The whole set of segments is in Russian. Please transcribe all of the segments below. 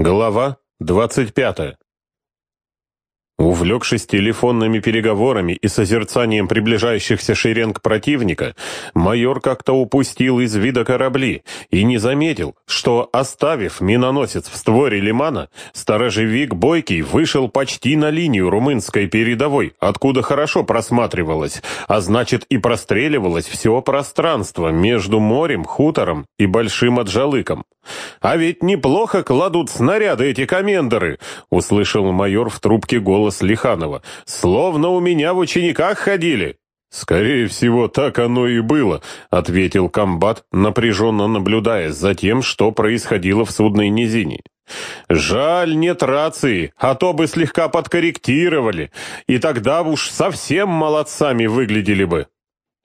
Глава двадцать пятая. Увлекшись телефонными переговорами и созерцанием приближающихся шеренг противника, майор как-то упустил из вида корабли и не заметил, что, оставив миноносец в створе лимана, сторожевик Бойкий вышел почти на линию румынской передовой, откуда хорошо просматривалось, а значит и простреливалось все пространство между морем, хутором и Большим Аджалыком. «А ведь неплохо кладут снаряды эти комендоры!» — услышал майор в трубке голос Лиханова. «Словно у меня в учениках ходили!» «Скорее всего, так оно и было», — ответил комбат, напряженно наблюдая за тем, что происходило в судной низине. «Жаль, нет рации, а то бы слегка подкорректировали, и тогда уж совсем молодцами выглядели бы».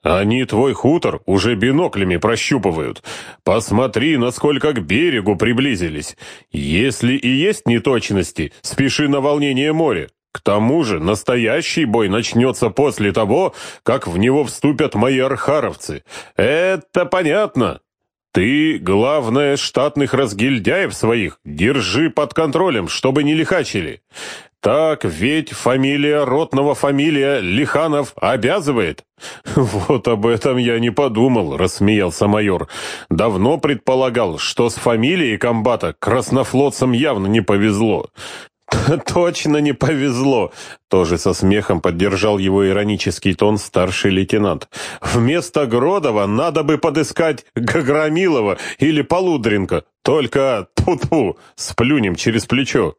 Они твой хутор уже биноклями прощупывают. Посмотри, насколько к берегу приблизились. Если и есть неточности, спеши на волнение моря. К тому же настоящий бой начнется после того, как в него вступят мои архаровцы. Это понятно. Ты, главное, штатных разгильдяев своих держи под контролем, чтобы не лихачили. Так ведь фамилия ротного фамилия Лиханов обязывает. Вот об этом я не подумал, рассмеялся майор. Давно предполагал, что с фамилией комбата краснофлотцам явно не повезло. «Точно не повезло!» — тоже со смехом поддержал его иронический тон старший лейтенант. «Вместо Гродова надо бы подыскать Гаграмилова или Полудренко. Только, тьфу-тьфу, сплюнем через плечо».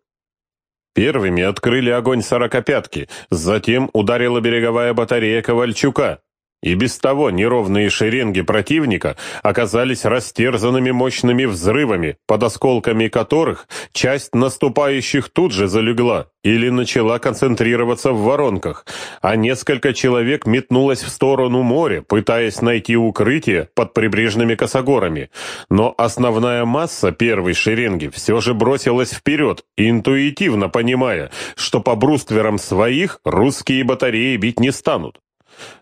Первыми открыли огонь сорокопятки, затем ударила береговая батарея Ковальчука. И без того неровные шеренги противника оказались растерзанными мощными взрывами, под осколками которых часть наступающих тут же залегла или начала концентрироваться в воронках, а несколько человек метнулось в сторону моря, пытаясь найти укрытие под прибрежными косогорами. Но основная масса первой шеренги все же бросилась вперед, интуитивно понимая, что по брустверам своих русские батареи бить не станут.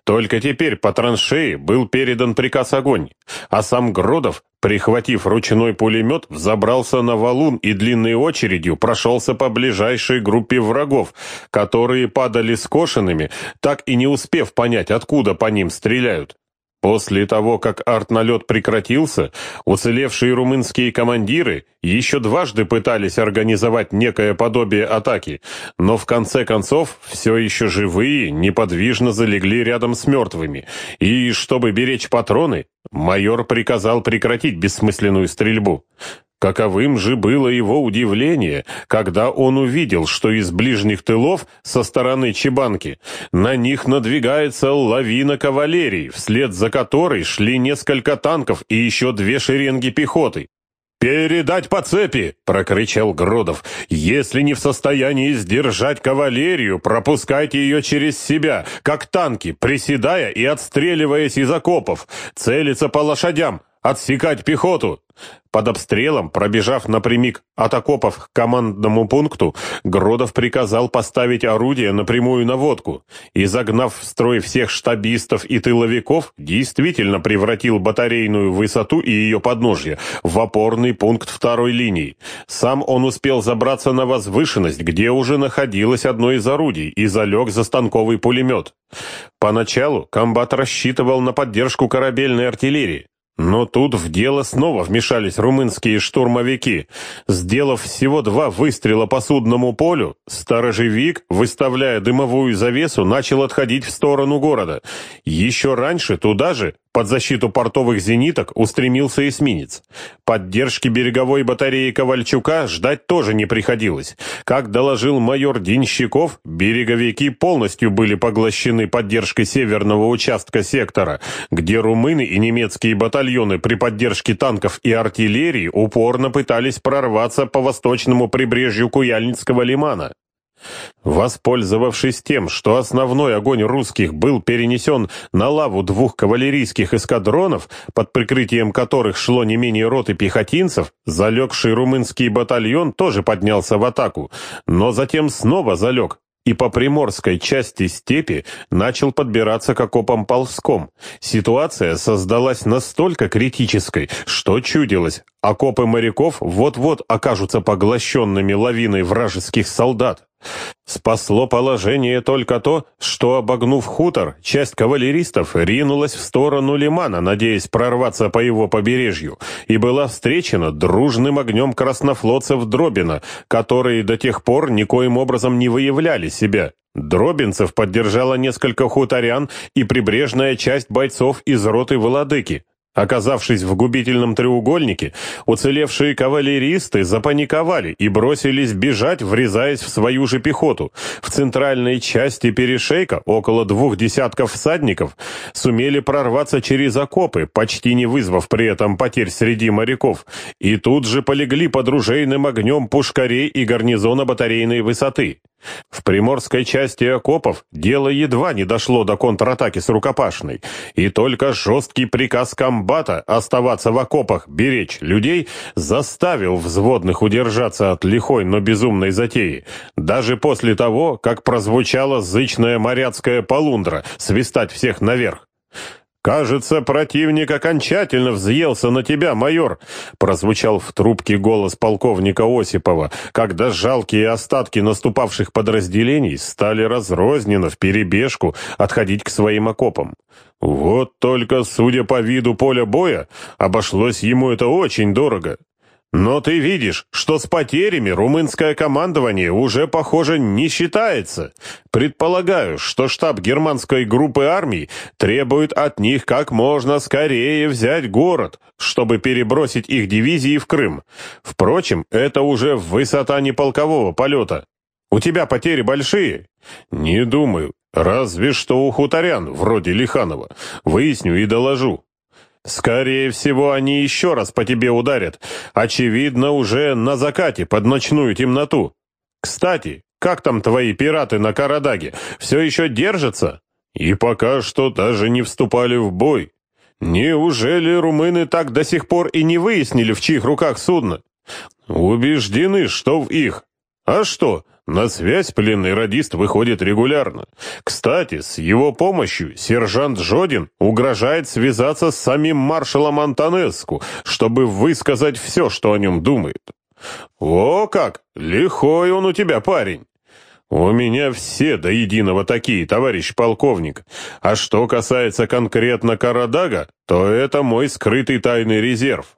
Только теперь по траншеи был передан приказ огонь, а сам Гродов, прихватив ручной пулемет, взобрался на валун и длинной очередью прошелся по ближайшей группе врагов, которые падали скошенными, так и не успев понять, откуда по ним стреляют. После того, как артналет прекратился, уцелевшие румынские командиры еще дважды пытались организовать некое подобие атаки, но в конце концов все еще живые неподвижно залегли рядом с мертвыми, и, чтобы беречь патроны, майор приказал прекратить бессмысленную стрельбу. Каковым же было его удивление, когда он увидел, что из ближних тылов со стороны Чебанки на них надвигается лавина кавалерии, вслед за которой шли несколько танков и еще две шеренги пехоты. «Передать по цепи!» — прокричал Гродов. «Если не в состоянии сдержать кавалерию, пропускайте ее через себя, как танки, приседая и отстреливаясь из окопов. Целиться по лошадям, отсекать пехоту. Под обстрелом, пробежав напрямик от окопов к командному пункту, Гродов приказал поставить орудие на прямую наводку и, загнав в строй всех штабистов и тыловиков, действительно превратил батарейную высоту и ее подножье в опорный пункт второй линии. Сам он успел забраться на возвышенность, где уже находилось одно из орудий, и залег за станковый пулемет. Поначалу комбат рассчитывал на поддержку корабельной артиллерии, но тут в дело снова вмешались румынские штурмовики. Сделав всего два выстрела по судному полю, сторожевик, выставляя дымовую завесу, начал отходить в сторону города. Еще раньше туда же под защиту портовых зениток устремился эсминец. Поддержки береговой батареи Ковальчука ждать тоже не приходилось. Как доложил майор Денщиков, береговики полностью были поглощены поддержкой северного участка сектора, где румыны и немецкие батальоны при поддержке танков и артиллерии упорно пытались прорваться по восточному прибрежью Куяльницкого лимана. Воспользовавшись тем, что основной огонь русских был перенесен на лаву двух кавалерийских эскадронов, под прикрытием которых шло не менее роты пехотинцев, залегший румынский батальон тоже поднялся в атаку, но затем снова залег, и по приморской части степи начал подбираться к окопам ползком. Ситуация создалась настолько критической, что чудилось, окопы моряков вот-вот окажутся поглощенными лавиной вражеских солдат. Спасло положение только то, что, обогнув хутор, часть кавалеристов ринулась в сторону лимана, надеясь прорваться по его побережью, и была встречена дружным огнем краснофлотцев Дробина, которые до тех пор никоим образом не выявляли себя. Дробинцев поддержала несколько хуторян и прибрежная часть бойцов из роты Владыки. Оказавшись в губительном треугольнике, уцелевшие кавалеристы запаниковали и бросились бежать, врезаясь в свою же пехоту. В центральной части перешейка около двух десятков всадников сумели прорваться через окопы, почти не вызвав при этом потерь среди моряков, и тут же полегли под ружейным огнем пушкарей и гарнизона батарейной высоты. В приморской части окопов дело едва не дошло до контратаки с рукопашной, и только жесткий приказ комбата оставаться в окопах, беречь людей, заставил взводных удержаться от лихой, но безумной затеи, даже после того, как прозвучала зычная моряцкая полундра свистать всех наверх. «Кажется, противник окончательно взъелся на тебя, майор», прозвучал в трубке голос полковника Осипова, когда жалкие остатки наступавших подразделений стали разрозненно в перебежку отходить к своим окопам. Вот только, судя по виду поля боя, обошлось ему это очень дорого. Но ты видишь, что с потерями румынское командование уже, похоже, не считается. Предполагаю, что штаб германской группы армий требует от них как можно скорее взять город, чтобы перебросить их дивизии в Крым. Впрочем, это уже высота не полкового полета. У тебя потери большие? Не думаю. Разве что у хуторян, вроде Лиханова. Выясню и доложу. Скорее всего, они еще раз по тебе ударят. Очевидно, уже на закате, под ночную темноту. Кстати, как там твои пираты на Карадаге? Все еще держатся? И пока что даже не вступали в бой. Неужели румыны так до сих пор и не выяснили, в чьих руках судно? Убеждены, что в их. А что, на связь пленный радист выходит регулярно. Кстати, с его помощью сержант Жодин угрожает связаться с самим маршалом Антонеску, чтобы высказать все, что о нем думает. О как! Лихой он у тебя, парень! «У меня все до единого такие, товарищ полковник. А что касается конкретно Карадага, то это мой скрытый тайный резерв.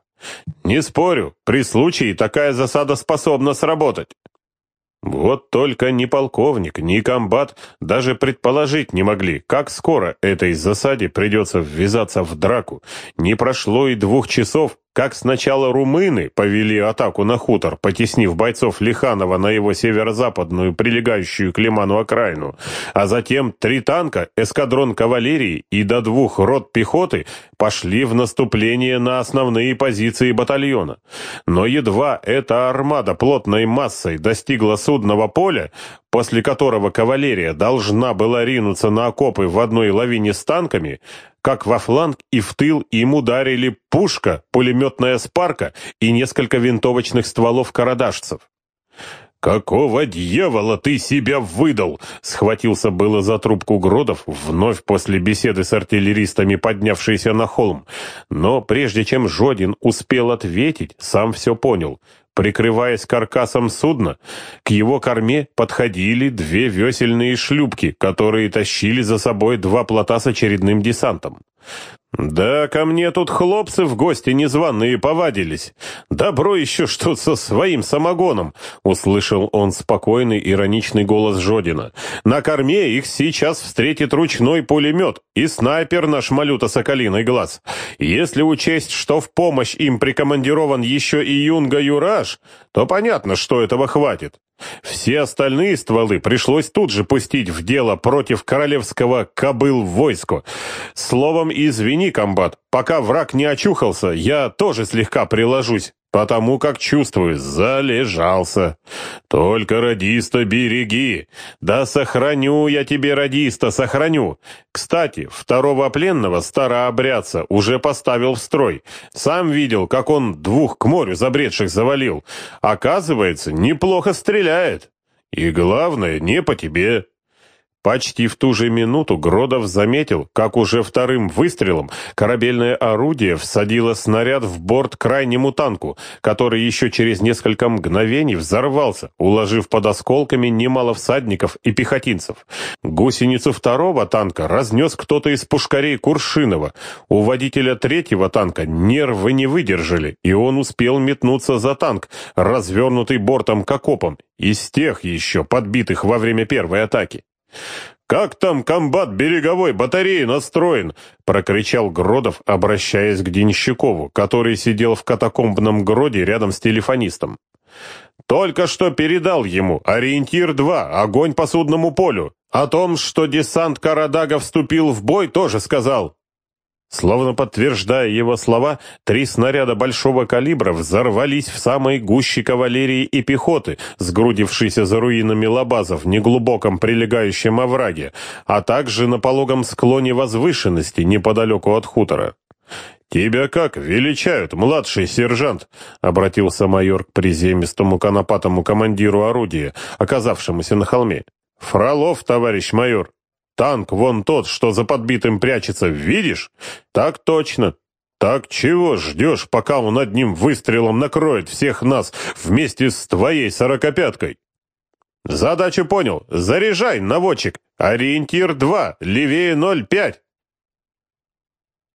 Не спорю, при случае такая засада способна сработать. Вот только ни полковник, ни комбат даже предположить не могли, как скоро этой засаде придется ввязаться в драку. Не прошло и двух часов, как сначала румыны повели атаку на хутор, потеснив бойцов Лиханова на его северо-западную, прилегающую к Лиману окраину, а затем три танка, эскадрон кавалерии и до двух рот пехоты пошли в наступление на основные позиции батальона. Но едва эта армада плотной массой достигла судного поля, после которого кавалерия должна была ринуться на окопы в одной лавине с танками, как во фланг и в тыл им ударили пушка, пулеметная спарка и несколько винтовочных стволов карадашцев. «Какого дьявола ты себя выдал?» — схватился было за трубку Гродов, вновь после беседы с артиллеристами, поднявшийся на холм. Но прежде чем Жодин успел ответить, сам все понял. Прикрываясь каркасом судна, к его корме подходили две весельные шлюпки, которые тащили за собой два плота с очередным десантом. «Да ко мне тут хлопцы в гости незваные повадились. Добро еще что со своим самогоном», — услышал он спокойный ироничный голос Жодина. «На корме их сейчас встретит ручной пулемет и снайпер наш малюта Соколиный глаз. Если учесть, что в помощь им прикомандирован еще и Юнга Юраш, то понятно, что этого хватит. Все остальные стволы пришлось тут же пустить в дело против королевского кобыл войску. Словом, извини, комбат, пока враг не очухался, я тоже слегка приложусь потому как чувствую, залежался. Только радиста береги. Да сохраню я тебе радиста, сохраню. Кстати, второго пленного старообрядца уже поставил в строй. Сам видел, как он двух к морю забредших завалил. Оказывается, неплохо стреляет. И главное, не по тебе. Почти в ту же минуту Гродов заметил, как уже вторым выстрелом корабельное орудие всадило снаряд в борт крайнему танку, который еще через несколько мгновений взорвался, уложив под осколками немало всадников и пехотинцев. Гусеницу второго танка разнес кто-то из пушкарей Куршинова. У водителя третьего танка нервы не выдержали, и он успел метнуться за танк, развернутый бортом к окопам, из тех еще подбитых во время первой атаки. «Как там комбат береговой батареи настроен?» — прокричал Гродов, обращаясь к Денщикову, который сидел в катакомбном гроде рядом с телефонистом. «Только что передал ему ориентир-2, огонь по судному полю. О том, что десант Карадага вступил в бой, тоже сказал. Словно подтверждая его слова, три снаряда большого калибра взорвались в самой гуще кавалерии и пехоты, сгрудившейся за руинами лабазов в неглубоком прилегающем овраге, а также на пологом склоне возвышенности неподалеку от хутора. «Тебя как величают, младший сержант?» — обратился майор к приземистому конопатому командиру орудия, оказавшемуся на холме. «Фролов, товарищ майор». Танк вон тот, что за подбитым прячется, видишь? Так точно. Так чего ждешь, пока он одним выстрелом накроет всех нас вместе с твоей сорокопяткой? Задачу понял. Заряжай, наводчик. Ориентир 2, левее 0,5.